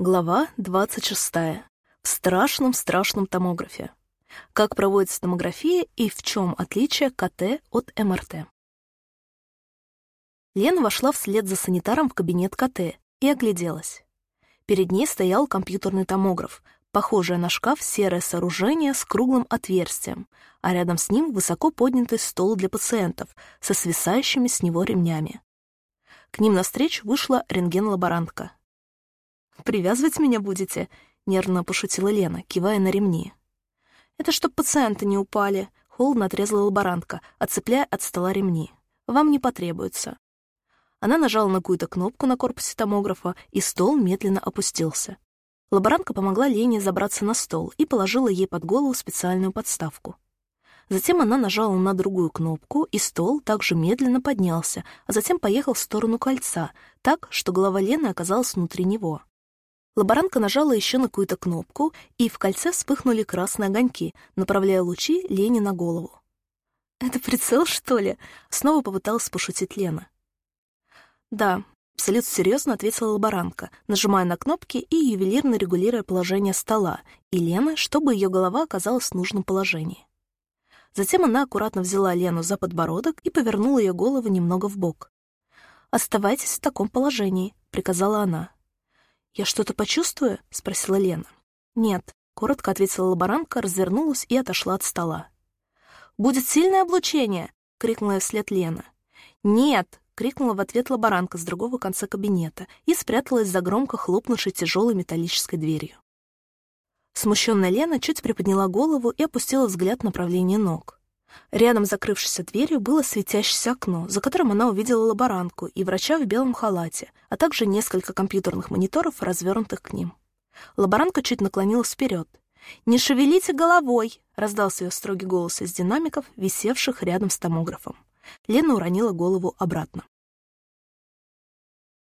Глава 26. В страшном-страшном томографе. Как проводится томография и в чем отличие КТ от МРТ. Лена вошла вслед за санитаром в кабинет КТ и огляделась. Перед ней стоял компьютерный томограф, похожее на шкаф серое сооружение с круглым отверстием, а рядом с ним высоко поднятый стол для пациентов со свисающими с него ремнями. К ним навстречу вышла рентген-лаборантка — «Привязывать меня будете?» — нервно пошутила Лена, кивая на ремни. «Это чтоб пациенты не упали», — холодно отрезала лаборантка, отцепляя от стола ремни. «Вам не потребуется». Она нажала на какую-то кнопку на корпусе томографа, и стол медленно опустился. Лаборантка помогла Лене забраться на стол и положила ей под голову специальную подставку. Затем она нажала на другую кнопку, и стол также медленно поднялся, а затем поехал в сторону кольца, так, что голова Лены оказалась внутри него. Лаборантка нажала еще на какую-то кнопку, и в кольце вспыхнули красные огоньки, направляя лучи Лене на голову. «Это прицел, что ли?» — снова попыталась пошутить Лена. «Да», — абсолютно серьезно ответила лаборантка, нажимая на кнопки и ювелирно регулируя положение стола, и Лена, чтобы ее голова оказалась в нужном положении. Затем она аккуратно взяла Лену за подбородок и повернула ее голову немного в бок. «Оставайтесь в таком положении», — приказала она. «Я что-то почувствую?» — спросила Лена. «Нет», — коротко ответила лаборантка, развернулась и отошла от стола. «Будет сильное облучение!» — крикнула вслед Лена. «Нет!» — крикнула в ответ лаборантка с другого конца кабинета и спряталась за громко хлопнувшей тяжелой металлической дверью. Смущенная Лена чуть приподняла голову и опустила взгляд в направлении ног. Рядом закрывшейся дверью было светящееся окно, за которым она увидела лаборантку и врача в белом халате, а также несколько компьютерных мониторов, развернутых к ним. Лаборантка чуть наклонилась вперед. «Не шевелите головой!» — раздался ее строгий голос из динамиков, висевших рядом с томографом. Лена уронила голову обратно.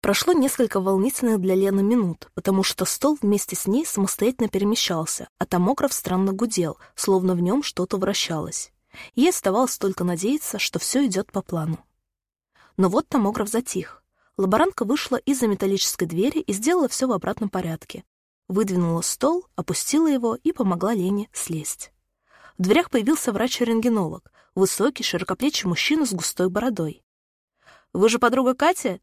Прошло несколько волнительных для Лены минут, потому что стол вместе с ней самостоятельно перемещался, а томограф странно гудел, словно в нем что-то вращалось. Ей оставалось только надеяться, что все идет по плану. Но вот томограф затих. Лаборантка вышла из-за металлической двери и сделала все в обратном порядке. Выдвинула стол, опустила его и помогла Лене слезть. В дверях появился врач-рентгенолог, высокий, широкоплечий мужчина с густой бородой. «Вы же подруга Кати?»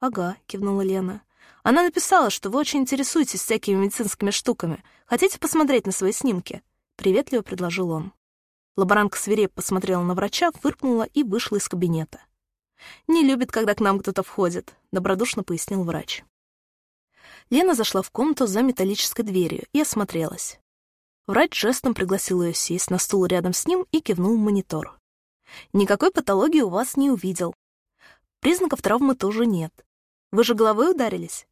«Ага», — кивнула Лена. «Она написала, что вы очень интересуетесь всякими медицинскими штуками. Хотите посмотреть на свои снимки?» — приветливо предложил он. Лаборантка свиреп посмотрела на врача, фыркнула и вышла из кабинета. «Не любит, когда к нам кто-то входит», — добродушно пояснил врач. Лена зашла в комнату за металлической дверью и осмотрелась. Врач жестом пригласил ее сесть на стул рядом с ним и кивнул в монитор. «Никакой патологии у вас не увидел. Признаков травмы тоже нет. Вы же головой ударились?»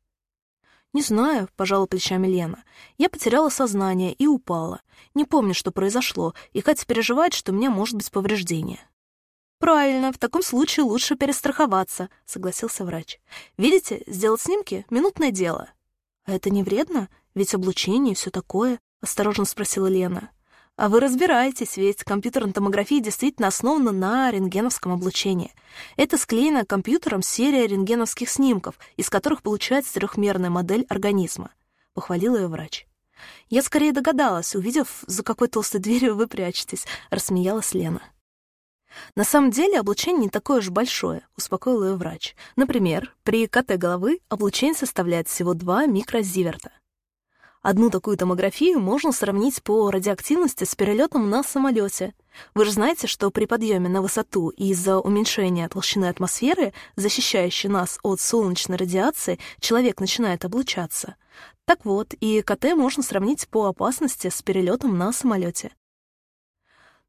«Не знаю», — пожала плечами Лена. «Я потеряла сознание и упала. Не помню, что произошло, и Катя переживает, что у меня может быть повреждение». «Правильно, в таком случае лучше перестраховаться», — согласился врач. «Видите, сделать снимки — минутное дело». «А это не вредно? Ведь облучение и все такое», — осторожно спросила Лена. А вы разбираетесь, ведь компьютерная томография действительно основана на рентгеновском облучении. Это склеена компьютером серия рентгеновских снимков, из которых получается трехмерная модель организма. Похвалил ее врач. Я скорее догадалась, увидев, за какой толстой дверью вы прячетесь, рассмеялась Лена. На самом деле облучение не такое уж большое, успокоил ее врач. Например, при КТ головы облучение составляет всего 2 микрозиверта. Одну такую томографию можно сравнить по радиоактивности с перелетом на самолете. Вы же знаете, что при подъеме на высоту из-за уменьшения толщины атмосферы, защищающей нас от солнечной радиации, человек начинает облучаться. Так вот, и КТ можно сравнить по опасности с перелетом на самолете.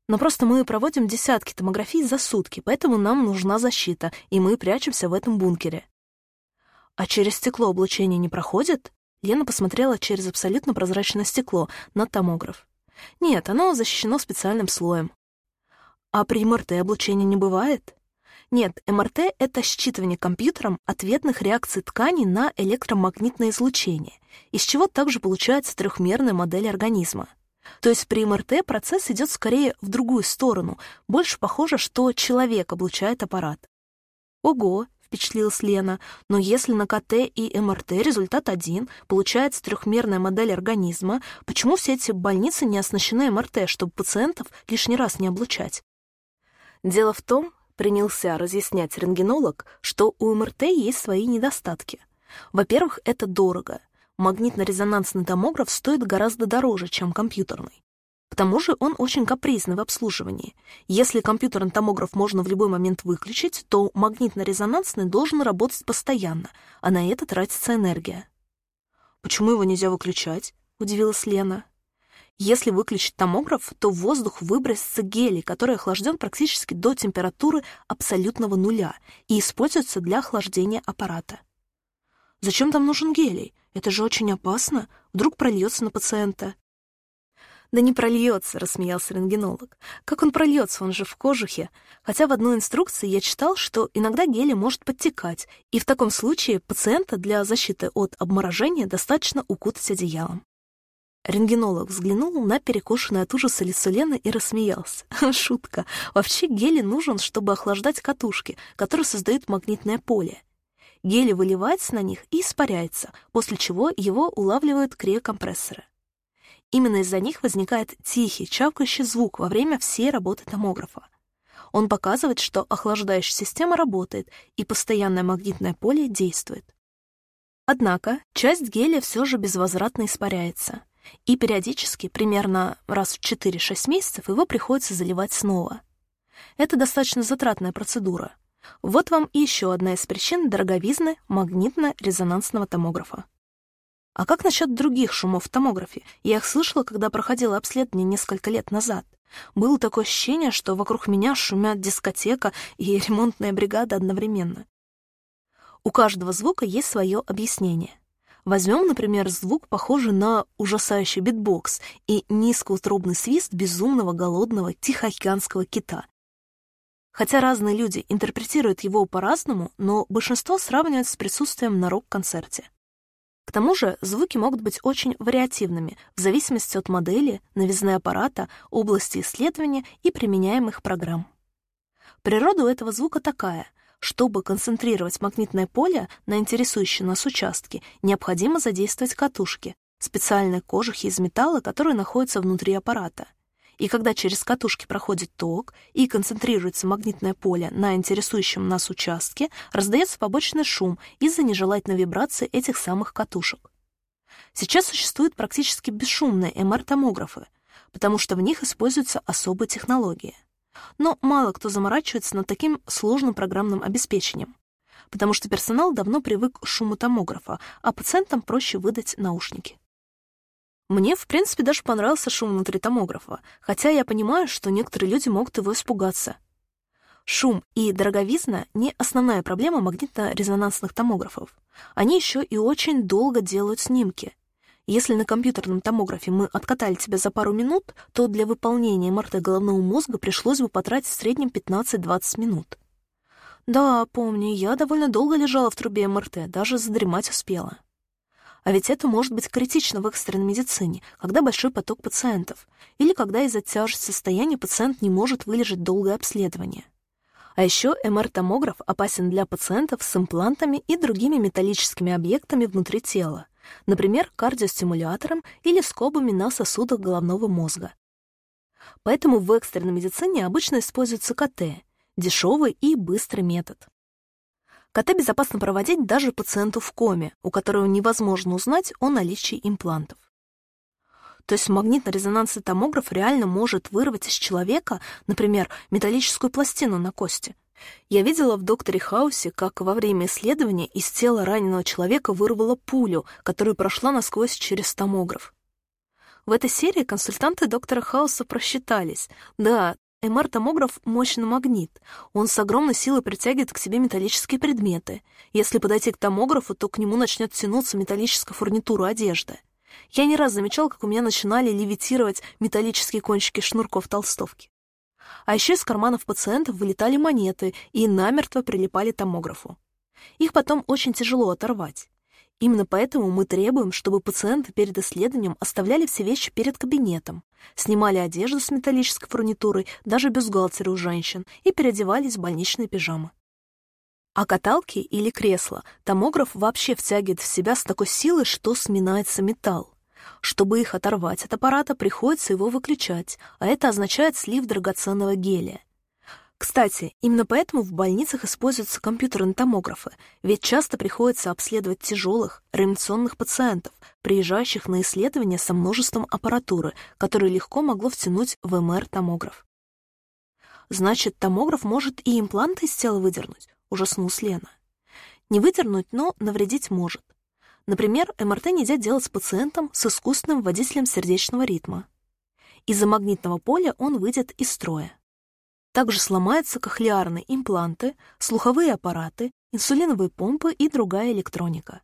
Но просто мы проводим десятки томографий за сутки, поэтому нам нужна защита, и мы прячемся в этом бункере. А через стекло облучение не проходит? Лена посмотрела через абсолютно прозрачное стекло на томограф. Нет, оно защищено специальным слоем. А при МРТ облучения не бывает? Нет, МРТ — это считывание компьютером ответных реакций тканей на электромагнитное излучение, из чего также получается трехмерная модель организма. То есть при МРТ процесс идет скорее в другую сторону, больше похоже, что человек облучает аппарат. Ого, впечатлилась Лена. «Но если на КТ и МРТ результат один, получается трехмерная модель организма, почему все эти больницы не оснащены МРТ, чтобы пациентов лишний раз не облучать?» Дело в том, принялся разъяснять рентгенолог, что у МРТ есть свои недостатки. Во-первых, это дорого. Магнитно-резонансный томограф стоит гораздо дороже, чем компьютерный. К тому же он очень капризный в обслуживании. Если компьютерный томограф можно в любой момент выключить, то магнитно-резонансный должен работать постоянно, а на это тратится энергия. «Почему его нельзя выключать?» — удивилась Лена. Если выключить томограф, то в воздух выбросится гелий, который охлажден практически до температуры абсолютного нуля и используется для охлаждения аппарата. Зачем там нужен гелий? Это же очень опасно. Вдруг прольется на пациента. «Да не прольется», — рассмеялся рентгенолог. «Как он прольется? Он же в кожухе. Хотя в одной инструкции я читал, что иногда гелий может подтекать, и в таком случае пациента для защиты от обморожения достаточно укутать одеялом». Рентгенолог взглянул на перекошенное от ужаса лицо Лены и рассмеялся. Шутка. Вообще гелий нужен, чтобы охлаждать катушки, которые создают магнитное поле. Гелий выливается на них и испаряется, после чего его улавливают криокомпрессоры. Именно из-за них возникает тихий, чавкающий звук во время всей работы томографа. Он показывает, что охлаждающая система работает и постоянное магнитное поле действует. Однако часть гелия все же безвозвратно испаряется, и периодически, примерно раз в 4-6 месяцев, его приходится заливать снова. Это достаточно затратная процедура. Вот вам и еще одна из причин дороговизны магнитно-резонансного томографа. А как насчет других шумов в томографе? Я их слышала, когда проходила обследование несколько лет назад. Было такое ощущение, что вокруг меня шумят дискотека и ремонтная бригада одновременно. У каждого звука есть свое объяснение. Возьмем, например, звук, похожий на ужасающий битбокс и низкоутробный свист безумного голодного тихоокеанского кита. Хотя разные люди интерпретируют его по-разному, но большинство сравнивают с присутствием на рок-концерте. К тому же звуки могут быть очень вариативными в зависимости от модели, новизны аппарата, области исследования и применяемых программ. Природа у этого звука такая. Чтобы концентрировать магнитное поле на интересующем нас участке, необходимо задействовать катушки, специальные кожухи из металла, которые находятся внутри аппарата — и когда через катушки проходит ток и концентрируется магнитное поле на интересующем нас участке, раздается побочный шум из-за нежелательной вибрации этих самых катушек. Сейчас существуют практически бесшумные МР-томографы, потому что в них используются особые технологии. Но мало кто заморачивается над таким сложным программным обеспечением, потому что персонал давно привык к шуму томографа, а пациентам проще выдать наушники. Мне, в принципе, даже понравился шум внутри томографа, хотя я понимаю, что некоторые люди могут его испугаться. Шум и дороговизна — не основная проблема магнитно-резонансных томографов. Они еще и очень долго делают снимки. Если на компьютерном томографе мы откатали тебя за пару минут, то для выполнения МРТ головного мозга пришлось бы потратить в среднем 15-20 минут. Да, помню, я довольно долго лежала в трубе МРТ, даже задремать успела. А ведь это может быть критично в экстренной медицине, когда большой поток пациентов, или когда из-за тяжести состояния пациент не может вылежать долгое обследование. А еще МР-томограф опасен для пациентов с имплантами и другими металлическими объектами внутри тела, например, кардиостимулятором или скобами на сосудах головного мозга. Поэтому в экстренной медицине обычно используется КТ — дешевый и быстрый метод. КТ безопасно проводить даже пациенту в коме, у которого невозможно узнать о наличии имплантов. То есть магнитно-резонансный томограф реально может вырвать из человека, например, металлическую пластину на кости. Я видела в «Докторе Хаусе», как во время исследования из тела раненого человека вырвало пулю, которая прошла насквозь через томограф. В этой серии консультанты доктора Хауса просчитались. Да, МР-томограф — мощный магнит. Он с огромной силой притягивает к себе металлические предметы. Если подойти к томографу, то к нему начнет тянуться металлическая фурнитура одежды. Я не раз замечал, как у меня начинали левитировать металлические кончики шнурков толстовки. А еще из карманов пациентов вылетали монеты и намертво прилипали томографу. Их потом очень тяжело оторвать. Именно поэтому мы требуем, чтобы пациенты перед исследованием оставляли все вещи перед кабинетом, снимали одежду с металлической фурнитурой, даже бюстгальтеры у женщин, и переодевались в больничные пижамы. А каталки или кресла томограф вообще втягивает в себя с такой силой, что сминается металл. Чтобы их оторвать от аппарата, приходится его выключать, а это означает слив драгоценного гелия. Кстати, именно поэтому в больницах используются компьютерные томографы, ведь часто приходится обследовать тяжелых, реанимационных пациентов, приезжающих на исследования со множеством аппаратуры, которую легко могло втянуть в МР-томограф. Значит, томограф может и импланты из тела выдернуть, ужаснулась Лена. Не выдернуть, но навредить может. Например, МРТ нельзя делать с пациентом с искусственным водителем сердечного ритма. Из-за магнитного поля он выйдет из строя. Также сломаются кохлеарные импланты, слуховые аппараты, инсулиновые помпы и другая электроника.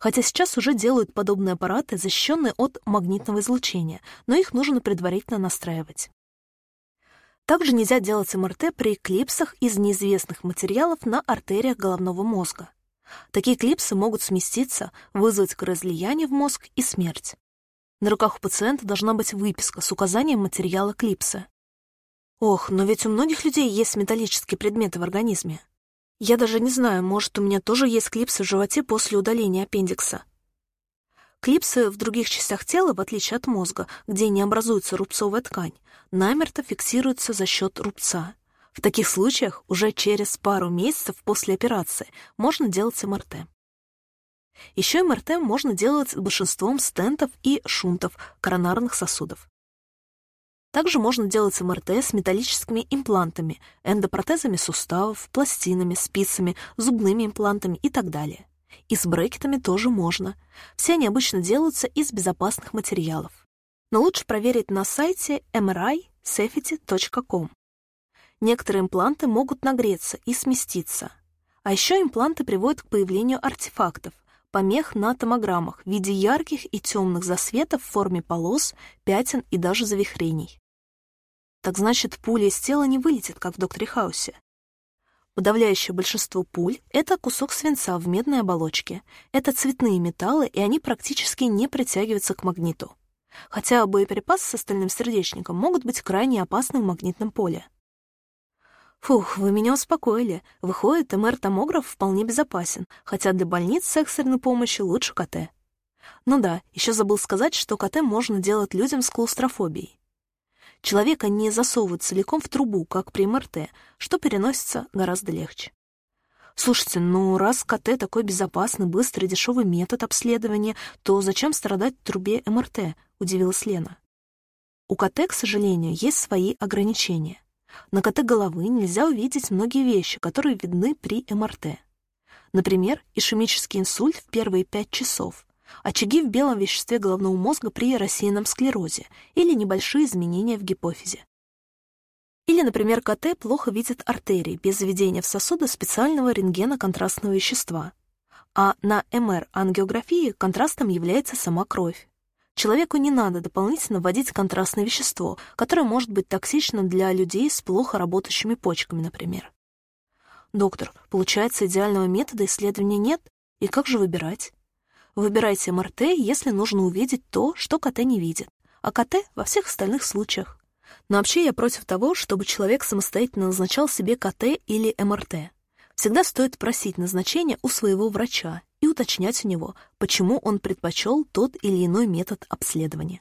Хотя сейчас уже делают подобные аппараты, защищенные от магнитного излучения, но их нужно предварительно настраивать. Также нельзя делать МРТ при клипсах из неизвестных материалов на артериях головного мозга. Такие клипсы могут сместиться, вызвать кровоизлияние в мозг и смерть. На руках у пациента должна быть выписка с указанием материала клипса. Ох, но ведь у многих людей есть металлические предметы в организме. Я даже не знаю, может, у меня тоже есть клипсы в животе после удаления аппендикса. Клипсы в других частях тела, в отличие от мозга, где не образуется рубцовая ткань, намерто фиксируются за счет рубца. В таких случаях уже через пару месяцев после операции можно делать МРТ. Еще МРТ можно делать большинством стентов и шунтов коронарных сосудов. Также можно делать МРТ с металлическими имплантами, эндопротезами суставов, пластинами, спицами, зубными имплантами и так далее. И с брекетами тоже можно. Все они обычно делаются из безопасных материалов. Но лучше проверить на сайте mrisafety.com. Некоторые импланты могут нагреться и сместиться. А еще импланты приводят к появлению артефактов, помех на томограммах в виде ярких и темных засветов в форме полос, пятен и даже завихрений. Так значит, пуля из тела не вылетит, как в Докторе Хаусе. Подавляющее большинство пуль — это кусок свинца в медной оболочке. Это цветные металлы, и они практически не притягиваются к магниту. Хотя боеприпасы с остальным сердечником могут быть крайне опасны в магнитном поле. Фух, вы меня успокоили. Выходит, МР-томограф вполне безопасен, хотя для больниц с экстренной помощи лучше КТ. Ну да, еще забыл сказать, что КТ можно делать людям с клаустрофобией. Человека не засовывают целиком в трубу, как при МРТ, что переносится гораздо легче. Слушайте, ну раз КТ такой безопасный, быстрый, дешевый метод обследования, то зачем страдать в трубе МРТ, удивилась Лена. У КТ, к сожалению, есть свои ограничения. На КТ головы нельзя увидеть многие вещи, которые видны при МРТ. Например, ишемический инсульт в первые 5 часов, очаги в белом веществе головного мозга при рассеянном склерозе или небольшие изменения в гипофизе. Или, например, КТ плохо видит артерии без введения в сосуды специального рентгена-контрастного вещества. А на МР-ангиографии контрастом является сама кровь. Человеку не надо дополнительно вводить контрастное вещество, которое может быть токсично для людей с плохо работающими почками, например. Доктор, получается, идеального метода исследования нет? И как же выбирать? Выбирайте МРТ, если нужно увидеть то, что КТ не видит, а КТ во всех остальных случаях. Но вообще я против того, чтобы человек самостоятельно назначал себе КТ или МРТ. Всегда стоит просить назначения у своего врача и уточнять у него, почему он предпочел тот или иной метод обследования.